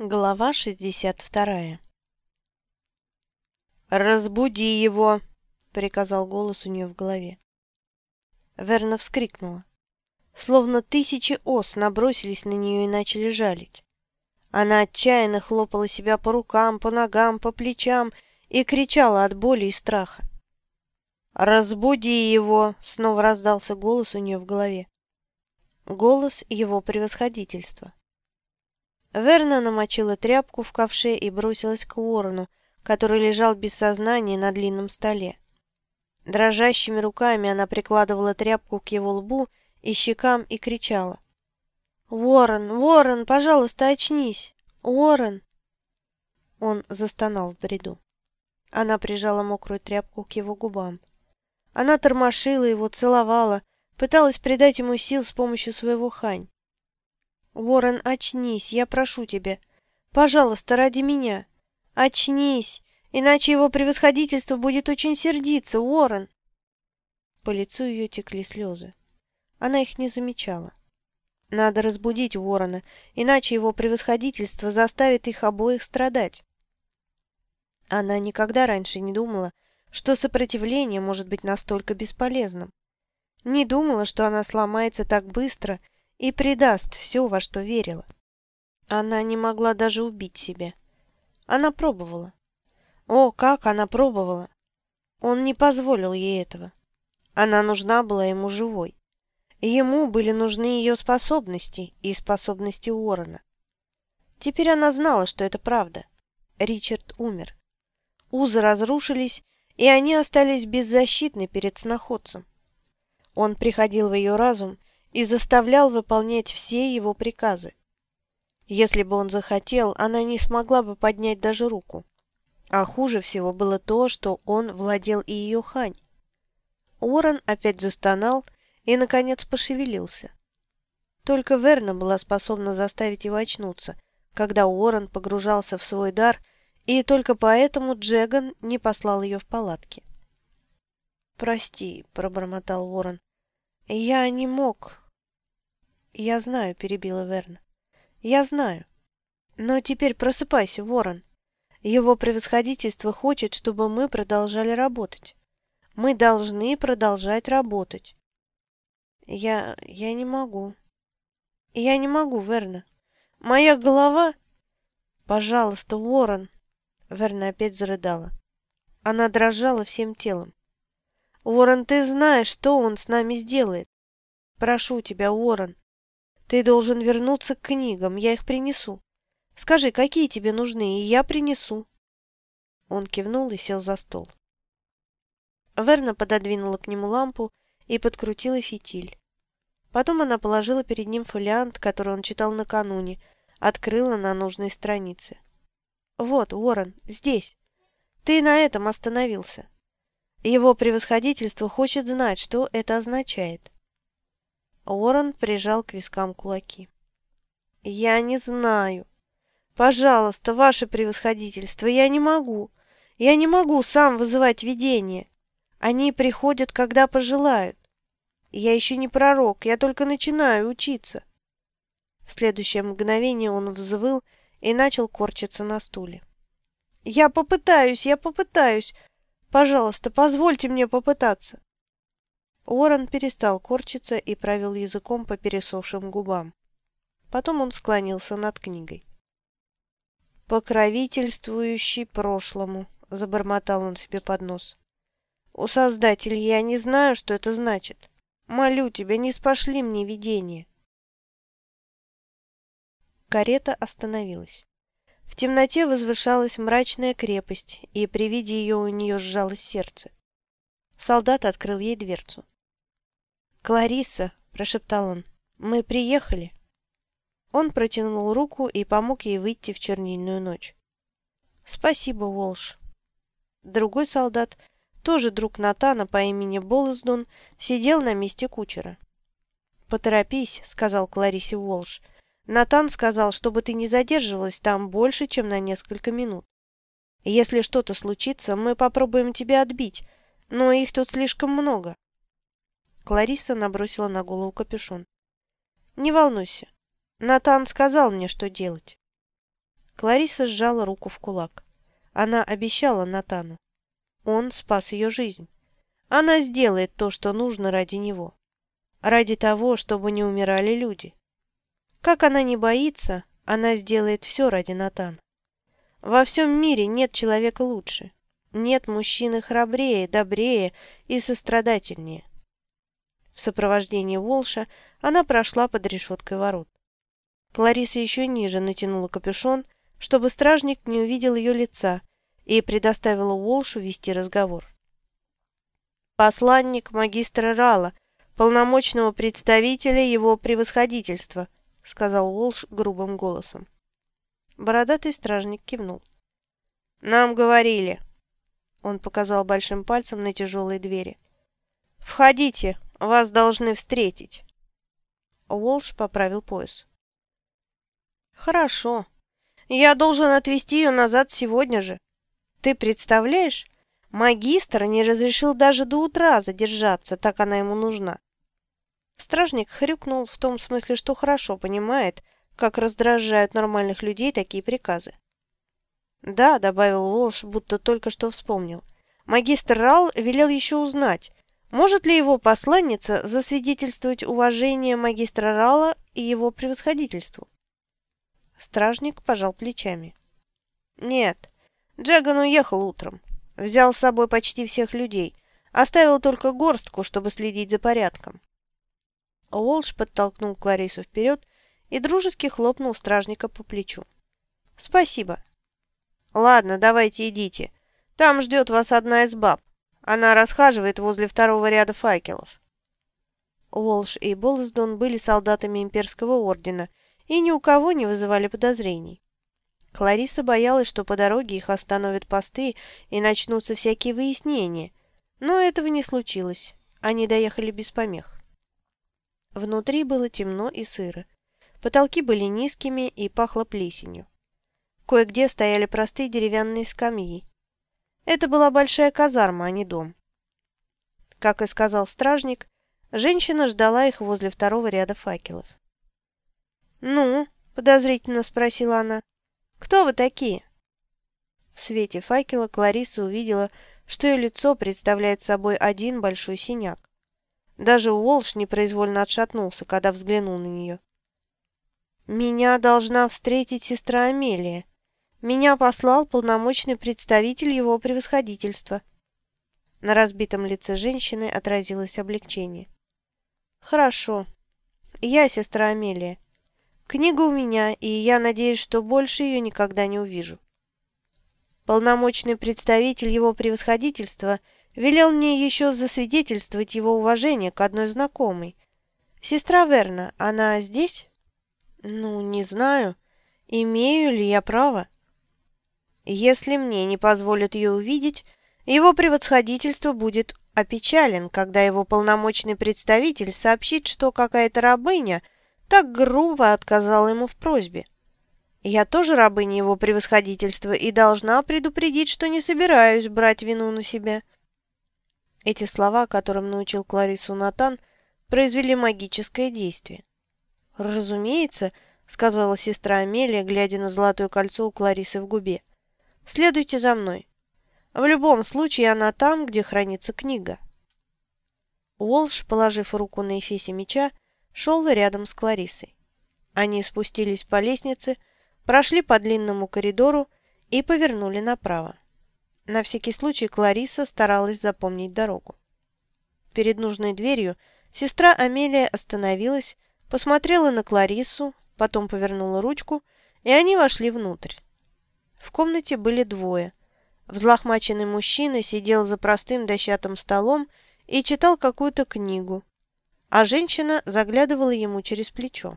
Глава 62 «Разбуди его!» — приказал голос у нее в голове. Верна вскрикнула. Словно тысячи ос набросились на нее и начали жалить. Она отчаянно хлопала себя по рукам, по ногам, по плечам и кричала от боли и страха. «Разбуди его!» — снова раздался голос у нее в голове. Голос его превосходительства. Верна намочила тряпку в ковше и бросилась к ворону, который лежал без сознания на длинном столе. Дрожащими руками она прикладывала тряпку к его лбу и щекам и кричала. «Ворон, Ворон, пожалуйста, очнись! Ворон!» Он застонал в бреду. Она прижала мокрую тряпку к его губам. Она тормошила его, целовала, пыталась придать ему сил с помощью своего хань. Ворон, очнись, я прошу тебя. Пожалуйста, ради меня. Очнись, иначе его превосходительство будет очень сердиться, Ворон. По лицу ее текли слезы. Она их не замечала. Надо разбудить ворона, иначе его превосходительство заставит их обоих страдать. Она никогда раньше не думала, что сопротивление может быть настолько бесполезным. Не думала, что она сломается так быстро и предаст все, во что верила. Она не могла даже убить себя. Она пробовала. О, как она пробовала! Он не позволил ей этого. Она нужна была ему живой. Ему были нужны ее способности и способности Уоррена. Теперь она знала, что это правда. Ричард умер. Узы разрушились, и они остались беззащитны перед сноходцем. Он приходил в ее разум и заставлял выполнять все его приказы. Если бы он захотел, она не смогла бы поднять даже руку. А хуже всего было то, что он владел и ее хань. Уоррен опять застонал и, наконец, пошевелился. Только Верна была способна заставить его очнуться, когда Уоррен погружался в свой дар, и только поэтому Джеган не послал ее в палатки. «Прости», — пробормотал Уоррен, — «я не мог, «Я знаю», — перебила Верна. «Я знаю. Но теперь просыпайся, Ворон. Его превосходительство хочет, чтобы мы продолжали работать. Мы должны продолжать работать». «Я... я не могу. Я не могу, Верна. Моя голова...» «Пожалуйста, Ворон!» Верна опять зарыдала. Она дрожала всем телом. «Уоррен, ты знаешь, что он с нами сделает. Прошу тебя, Уоррен, ты должен вернуться к книгам, я их принесу. Скажи, какие тебе нужны, и я принесу. Он кивнул и сел за стол. Верна пододвинула к нему лампу и подкрутила фитиль. Потом она положила перед ним фолиант, который он читал накануне, открыла на нужной странице. «Вот, Уоррен, здесь. Ты на этом остановился. Его превосходительство хочет знать, что это означает. Уоррен прижал к вискам кулаки. «Я не знаю. Пожалуйста, ваше превосходительство, я не могу. Я не могу сам вызывать видение. Они приходят, когда пожелают. Я еще не пророк, я только начинаю учиться». В следующее мгновение он взвыл и начал корчиться на стуле. «Я попытаюсь, я попытаюсь. Пожалуйста, позвольте мне попытаться». Уоррен перестал корчиться и провел языком по пересохшим губам. Потом он склонился над книгой. «Покровительствующий прошлому», — забормотал он себе под нос. «У Создателя я не знаю, что это значит. Молю тебя, не спошли мне видение». Карета остановилась. В темноте возвышалась мрачная крепость, и при виде ее у нее сжалось сердце. Солдат открыл ей дверцу. «Клариса!» – прошептал он. «Мы приехали!» Он протянул руку и помог ей выйти в чернильную ночь. «Спасибо, Волш!» Другой солдат, тоже друг Натана по имени Болоздон, сидел на месте кучера. «Поторопись», — сказал Кларисе Волш. «Натан сказал, чтобы ты не задерживалась там больше, чем на несколько минут. Если что-то случится, мы попробуем тебя отбить, но их тут слишком много». Клариса набросила на голову капюшон. «Не волнуйся. Натан сказал мне, что делать». Клариса сжала руку в кулак. Она обещала Натану. Он спас ее жизнь. Она сделает то, что нужно ради него. Ради того, чтобы не умирали люди. Как она не боится, она сделает все ради Натана. Во всем мире нет человека лучше. Нет мужчины храбрее, добрее и сострадательнее. В сопровождении Волша она прошла под решеткой ворот. Клариса еще ниже натянула капюшон, чтобы стражник не увидел ее лица, и предоставила Волшу вести разговор. «Посланник магистра Рала, полномочного представителя его превосходительства», сказал Волш грубым голосом. Бородатый стражник кивнул. «Нам говорили». Он показал большим пальцем на тяжелые двери. «Входите, вас должны встретить». Уолш поправил пояс. «Хорошо. Я должен отвезти ее назад сегодня же. Ты представляешь, магистр не разрешил даже до утра задержаться, так она ему нужна». Стражник хрюкнул в том смысле, что хорошо понимает, как раздражают нормальных людей такие приказы. «Да», — добавил Волш, будто только что вспомнил, — «магистр Рал велел еще узнать, может ли его посланница засвидетельствовать уважение магистра Рала и его превосходительству?» Стражник пожал плечами. «Нет, Джеган уехал утром. Взял с собой почти всех людей. Оставил только горстку, чтобы следить за порядком». Уолш подтолкнул Кларису вперед и дружески хлопнул стражника по плечу. «Спасибо». «Ладно, давайте идите. Там ждет вас одна из баб. Она расхаживает возле второго ряда факелов». Уолш и Болсдон были солдатами имперского ордена и ни у кого не вызывали подозрений. Клариса боялась, что по дороге их остановят посты и начнутся всякие выяснения, но этого не случилось. Они доехали без помех. Внутри было темно и сыро. Потолки были низкими и пахло плесенью. Кое-где стояли простые деревянные скамьи. Это была большая казарма, а не дом. Как и сказал стражник, женщина ждала их возле второго ряда факелов. «Ну?» – подозрительно спросила она. «Кто вы такие?» В свете факела Клариса увидела, что ее лицо представляет собой один большой синяк. Даже Уолш непроизвольно отшатнулся, когда взглянул на нее. «Меня должна встретить сестра Амелия. Меня послал полномочный представитель его превосходительства». На разбитом лице женщины отразилось облегчение. «Хорошо. Я сестра Амелия. Книга у меня, и я надеюсь, что больше ее никогда не увижу. Полномочный представитель его превосходительства велел мне еще засвидетельствовать его уважение к одной знакомой. Сестра Верна, она здесь? Ну, не знаю. Имею ли я право? Если мне не позволят ее увидеть, его превосходительство будет опечален, когда его полномочный представитель сообщит, что какая-то рабыня – так грубо отказала ему в просьбе. Я тоже рабыня его превосходительства и должна предупредить, что не собираюсь брать вину на себя. Эти слова, которым научил Кларису Натан, произвели магическое действие. «Разумеется», — сказала сестра Амелия, глядя на золотое кольцо у Кларисы в губе. «Следуйте за мной. В любом случае она там, где хранится книга». Уолш, положив руку на эфесе меча, шел рядом с Кларисой. Они спустились по лестнице, прошли по длинному коридору и повернули направо. На всякий случай Клариса старалась запомнить дорогу. Перед нужной дверью сестра Амелия остановилась, посмотрела на Кларису, потом повернула ручку, и они вошли внутрь. В комнате были двое. Взлохмаченный мужчина сидел за простым дощатым столом и читал какую-то книгу, а женщина заглядывала ему через плечо.